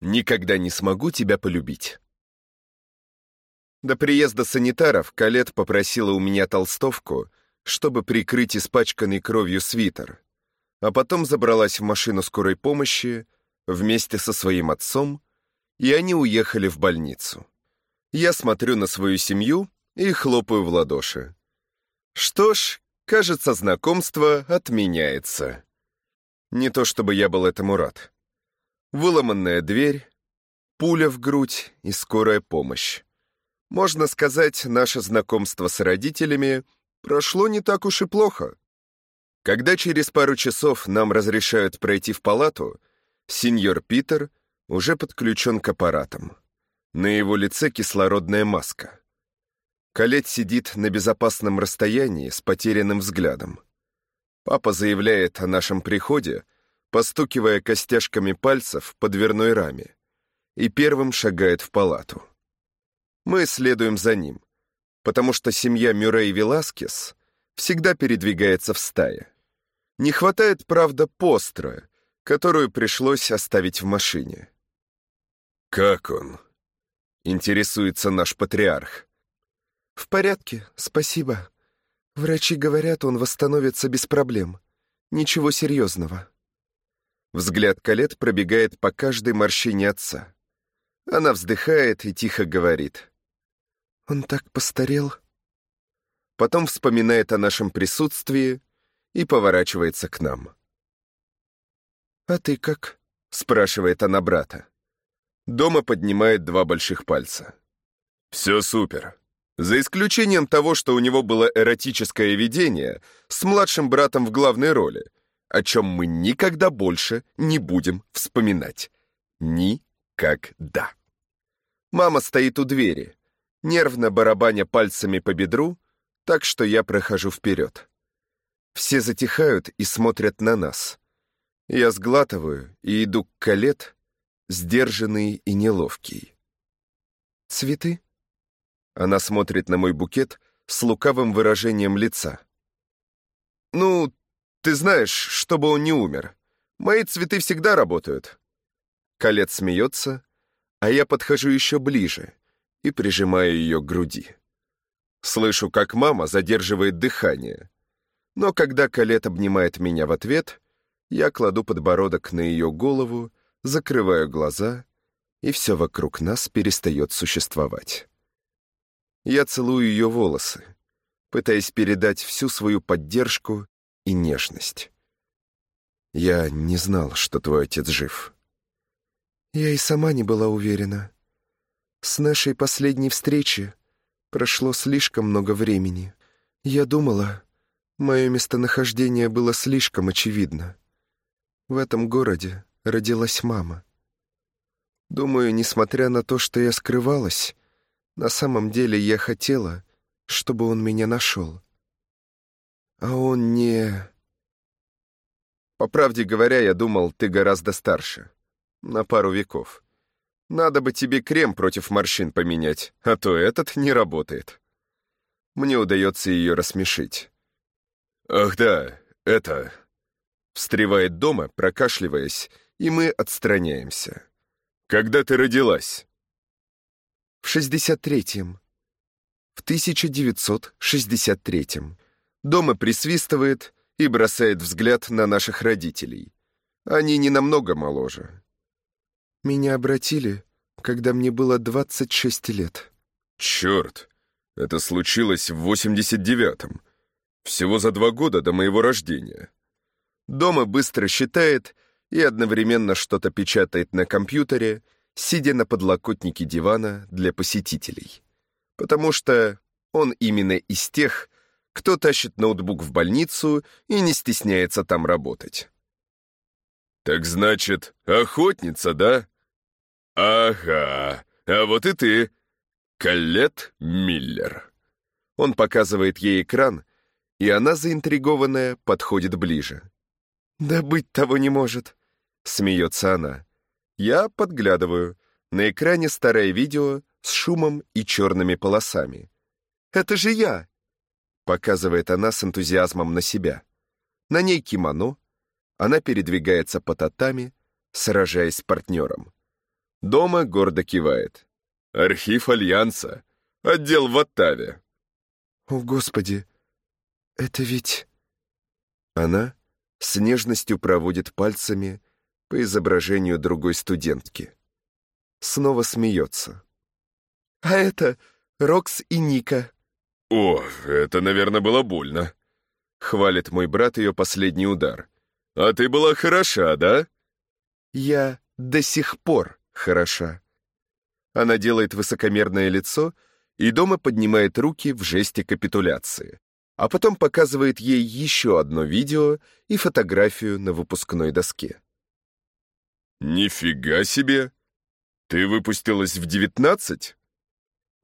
Никогда не смогу тебя полюбить. До приезда санитаров Калет попросила у меня толстовку, чтобы прикрыть испачканный кровью свитер, а потом забралась в машину скорой помощи вместе со своим отцом, и они уехали в больницу. Я смотрю на свою семью и хлопаю в ладоши. Что ж, кажется, знакомство отменяется. Не то чтобы я был этому рад. Выломанная дверь, пуля в грудь и скорая помощь. Можно сказать, наше знакомство с родителями прошло не так уж и плохо. Когда через пару часов нам разрешают пройти в палату, сеньор Питер уже подключен к аппаратам. На его лице кислородная маска. Калет сидит на безопасном расстоянии с потерянным взглядом. Папа заявляет о нашем приходе, постукивая костяшками пальцев по дверной раме, и первым шагает в палату. Мы следуем за ним, потому что семья Мюррей Веласкес всегда передвигается в стае. Не хватает, правда, постра, которую пришлось оставить в машине. «Как он?» — интересуется наш патриарх. «В порядке, спасибо. Врачи говорят, он восстановится без проблем. Ничего серьезного». Взгляд Калет пробегает по каждой морщине отца. Она вздыхает и тихо говорит. «Он так постарел». Потом вспоминает о нашем присутствии и поворачивается к нам. «А ты как?» — спрашивает она брата. Дома поднимает два больших пальца. «Все супер. За исключением того, что у него было эротическое видение с младшим братом в главной роли — о чем мы никогда больше не будем вспоминать. Никогда. Мама стоит у двери, нервно барабаня пальцами по бедру, так что я прохожу вперед. Все затихают и смотрят на нас. Я сглатываю и иду к Калет, сдержанный и неловкий. «Цветы?» Она смотрит на мой букет с лукавым выражением лица. «Ну, ты знаешь, чтобы он не умер. Мои цветы всегда работают». Калет смеется, а я подхожу еще ближе и прижимаю ее к груди. Слышу, как мама задерживает дыхание. Но когда Калет обнимает меня в ответ, я кладу подбородок на ее голову, закрываю глаза, и все вокруг нас перестает существовать. Я целую ее волосы, пытаясь передать всю свою поддержку и нежность. Я не знал, что твой отец жив. Я и сама не была уверена. С нашей последней встречи прошло слишком много времени. Я думала, мое местонахождение было слишком очевидно. В этом городе родилась мама. Думаю, несмотря на то, что я скрывалась, на самом деле я хотела, чтобы он меня нашел. А он не... По правде говоря, я думал, ты гораздо старше. На пару веков. Надо бы тебе крем против морщин поменять, а то этот не работает. Мне удается ее рассмешить. «Ах да, это...» Встревает дома, прокашливаясь, и мы отстраняемся. «Когда ты родилась?» «В 63-м. В 1963-м. Дома присвистывает и бросает взгляд на наших родителей. Они не намного моложе. Меня обратили, когда мне было 26 лет. Черт, это случилось в 89-м. Всего за два года до моего рождения. Дома быстро считает и одновременно что-то печатает на компьютере, сидя на подлокотнике дивана для посетителей. Потому что он именно из тех, кто тащит ноутбук в больницу и не стесняется там работать. «Так значит, охотница, да?» «Ага, а вот и ты, Калет Миллер». Он показывает ей экран, и она, заинтригованная, подходит ближе. «Да быть того не может», — смеется она. Я подглядываю. На экране старое видео с шумом и черными полосами. «Это же я!» Показывает она с энтузиазмом на себя. На ней кимоно, она передвигается по татами, сражаясь с партнером. Дома гордо кивает. Архив Альянса. Отдел в Оттаве. О, Господи, это ведь... Она с нежностью проводит пальцами по изображению другой студентки. Снова смеется. А это Рокс и Ника. О, это, наверное, было больно. Хвалит мой брат ее последний удар. А ты была хороша, да? Я до сих пор хороша. Она делает высокомерное лицо и дома поднимает руки в жесте капитуляции, а потом показывает ей еще одно видео и фотографию на выпускной доске. «Нифига себе! Ты выпустилась в девятнадцать?»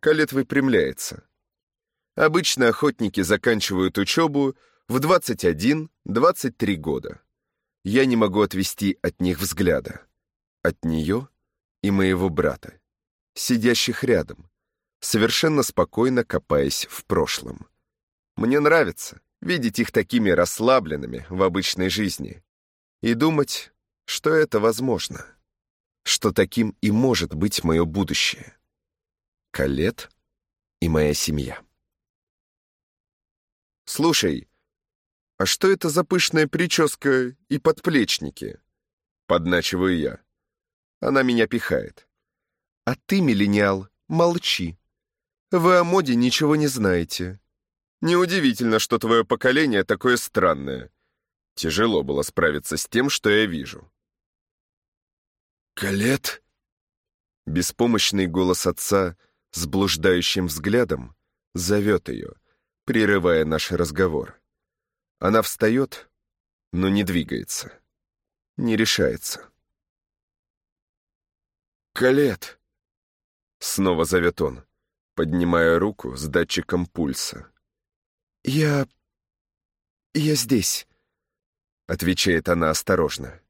Калет выпрямляется. Обычно охотники заканчивают учебу в 21-23 года. Я не могу отвести от них взгляда. От нее и моего брата, сидящих рядом, совершенно спокойно копаясь в прошлом. Мне нравится видеть их такими расслабленными в обычной жизни и думать, что это возможно, что таким и может быть мое будущее. Калет и моя семья. «Слушай, а что это за пышная прическа и подплечники?» Подначиваю я. Она меня пихает. «А ты, миллениал, молчи. Вы о моде ничего не знаете. Неудивительно, что твое поколение такое странное. Тяжело было справиться с тем, что я вижу». «Калет?» Беспомощный голос отца с блуждающим взглядом зовет ее, прерывая наш разговор. Она встает, но не двигается, не решается. «Калет!» — снова зовет он, поднимая руку с датчиком пульса. «Я... я здесь», — отвечает она осторожно.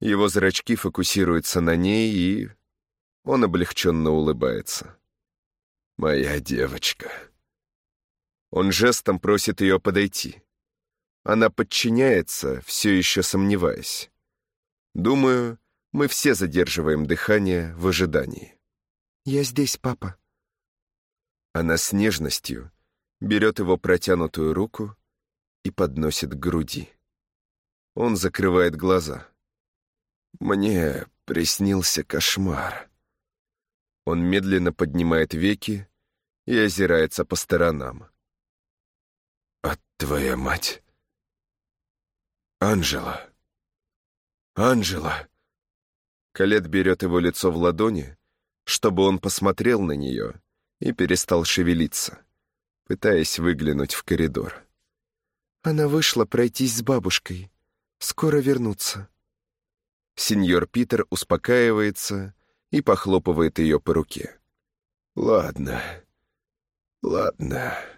Его зрачки фокусируются на ней, и он облегченно улыбается. «Моя девочка». Он жестом просит ее подойти. Она подчиняется, все еще сомневаясь. Думаю, мы все задерживаем дыхание в ожидании. «Я здесь, папа». Она с нежностью берет его протянутую руку и подносит к груди. Он закрывает глаза. Мне приснился кошмар. Он медленно поднимает веки и озирается по сторонам. «А твоя мать?» «Анжела! Анжела!» Калет берет его лицо в ладони, чтобы он посмотрел на нее и перестал шевелиться, пытаясь выглянуть в коридор. «Она вышла пройтись с бабушкой. Скоро вернуться». Сеньор Питер успокаивается и похлопывает ее по руке. «Ладно, ладно».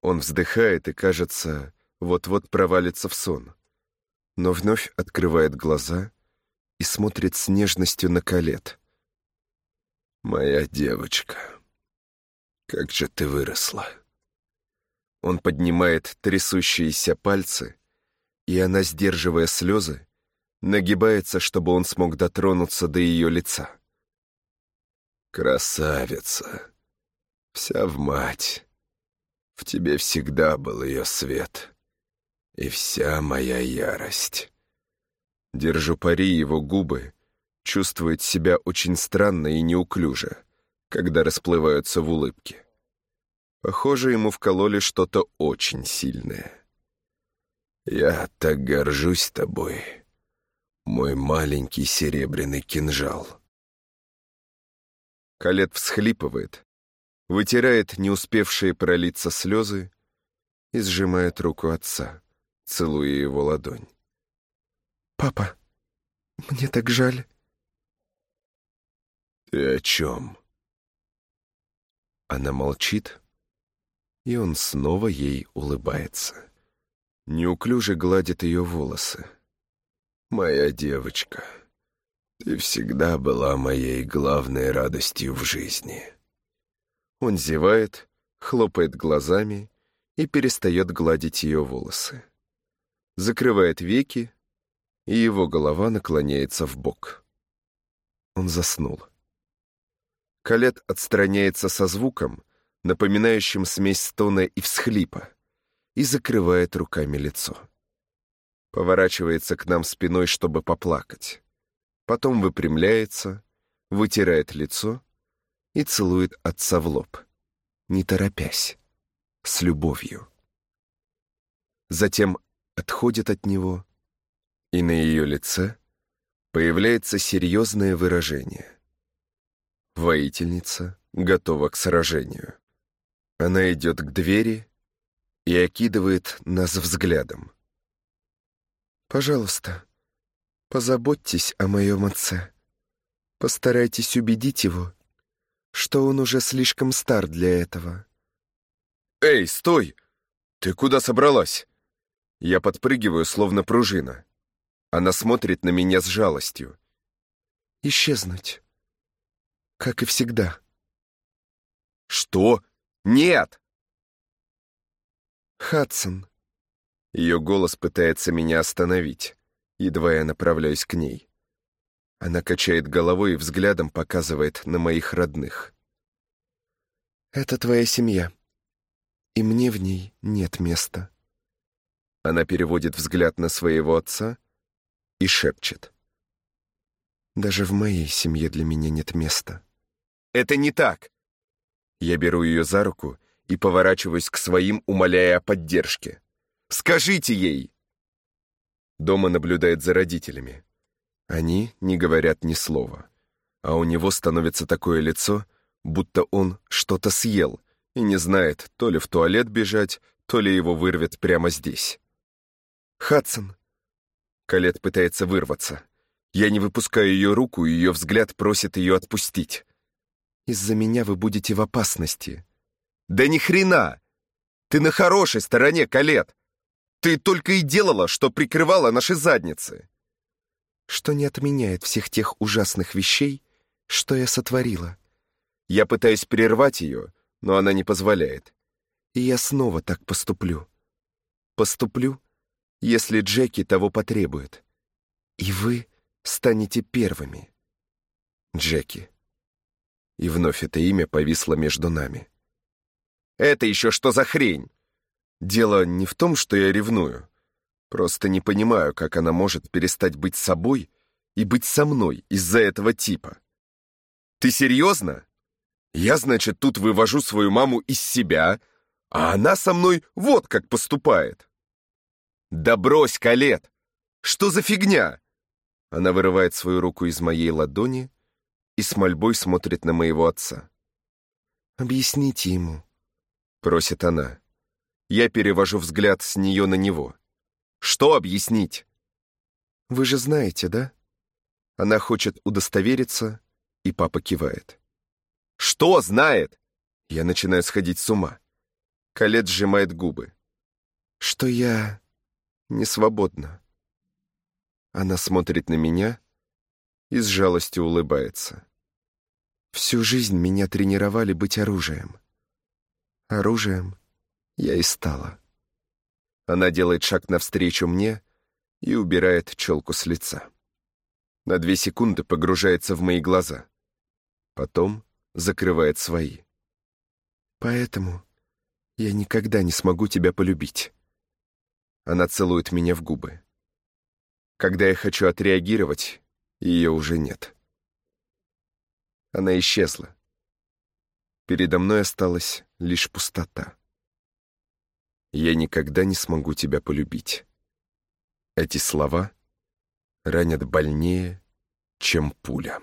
Он вздыхает и, кажется, вот-вот провалится в сон, но вновь открывает глаза и смотрит с нежностью на Калет. «Моя девочка, как же ты выросла!» Он поднимает трясущиеся пальцы, и она, сдерживая слезы, нагибается, чтобы он смог дотронуться до ее лица. «Красавица! Вся в мать! В тебе всегда был ее свет, и вся моя ярость!» Держу пари его губы, чувствует себя очень странно и неуклюже, когда расплываются в улыбке. Похоже, ему вкололи что-то очень сильное. «Я так горжусь тобой», мой маленький серебряный кинжал. Калет всхлипывает, вытирает не успевшие пролиться слезы и сжимает руку отца, целуя его ладонь. «Папа, мне так жаль». «Ты о чем?» Она молчит, и он снова ей улыбается. Неуклюже гладит ее волосы. «Моя девочка, ты всегда была моей главной радостью в жизни». Он зевает, хлопает глазами и перестает гладить ее волосы. Закрывает веки, и его голова наклоняется в бок. Он заснул. Калет отстраняется со звуком, напоминающим смесь стона и всхлипа, и закрывает руками лицо. Поворачивается к нам спиной, чтобы поплакать. Потом выпрямляется, вытирает лицо и целует отца в лоб, не торопясь, с любовью. Затем отходит от него, и на ее лице появляется серьезное выражение. Воительница готова к сражению. Она идет к двери и окидывает нас взглядом. «Пожалуйста, позаботьтесь о моем отце. Постарайтесь убедить его, что он уже слишком стар для этого». «Эй, стой! Ты куда собралась?» Я подпрыгиваю, словно пружина. Она смотрит на меня с жалостью. «Исчезнуть» как и всегда. «Что? Нет!» «Хадсон». Ее голос пытается меня остановить, едва я направляюсь к ней. Она качает головой и взглядом показывает на моих родных. «Это твоя семья, и мне в ней нет места». Она переводит взгляд на своего отца и шепчет. «Даже в моей семье для меня нет места». Это не так. Я беру ее за руку и поворачиваюсь к своим, умоляя о поддержке. Скажите ей! Дома наблюдает за родителями. Они не говорят ни слова. А у него становится такое лицо, будто он что-то съел и не знает, то ли в туалет бежать, то ли его вырвет прямо здесь. «Хадсон!» Калет пытается вырваться. Я не выпускаю ее руку, и ее взгляд просит ее отпустить. Из-за меня вы будете в опасности. Да ни хрена! Ты на хорошей стороне, Калет. Ты только и делала, что прикрывала наши задницы. Что не отменяет всех тех ужасных вещей, что я сотворила. Я пытаюсь прервать ее, но она не позволяет. И я снова так поступлю. Поступлю, если Джеки того потребует. И вы станете первыми. Джеки. И вновь это имя повисло между нами. «Это еще что за хрень?» Дело не в том, что я ревную. Просто не понимаю, как она может перестать быть собой и быть со мной из-за этого типа. «Ты серьезно? Я, значит, тут вывожу свою маму из себя, а она со мной вот как поступает». «Да брось, Калет! Что за фигня?» Она вырывает свою руку из моей ладони и с мольбой смотрит на моего отца. «Объясните ему», — просит она. Я перевожу взгляд с нее на него. «Что объяснить?» «Вы же знаете, да?» Она хочет удостовериться, и папа кивает. «Что знает?» Я начинаю сходить с ума. Калет сжимает губы. «Что я не свободна». Она смотрит на меня и с жалостью улыбается. Всю жизнь меня тренировали быть оружием. Оружием я и стала. Она делает шаг навстречу мне и убирает челку с лица. На две секунды погружается в мои глаза. Потом закрывает свои. Поэтому я никогда не смогу тебя полюбить. Она целует меня в губы. Когда я хочу отреагировать, ее уже нет. Она исчезла. Передо мной осталась лишь пустота. Я никогда не смогу тебя полюбить. Эти слова ранят больнее, чем пуля.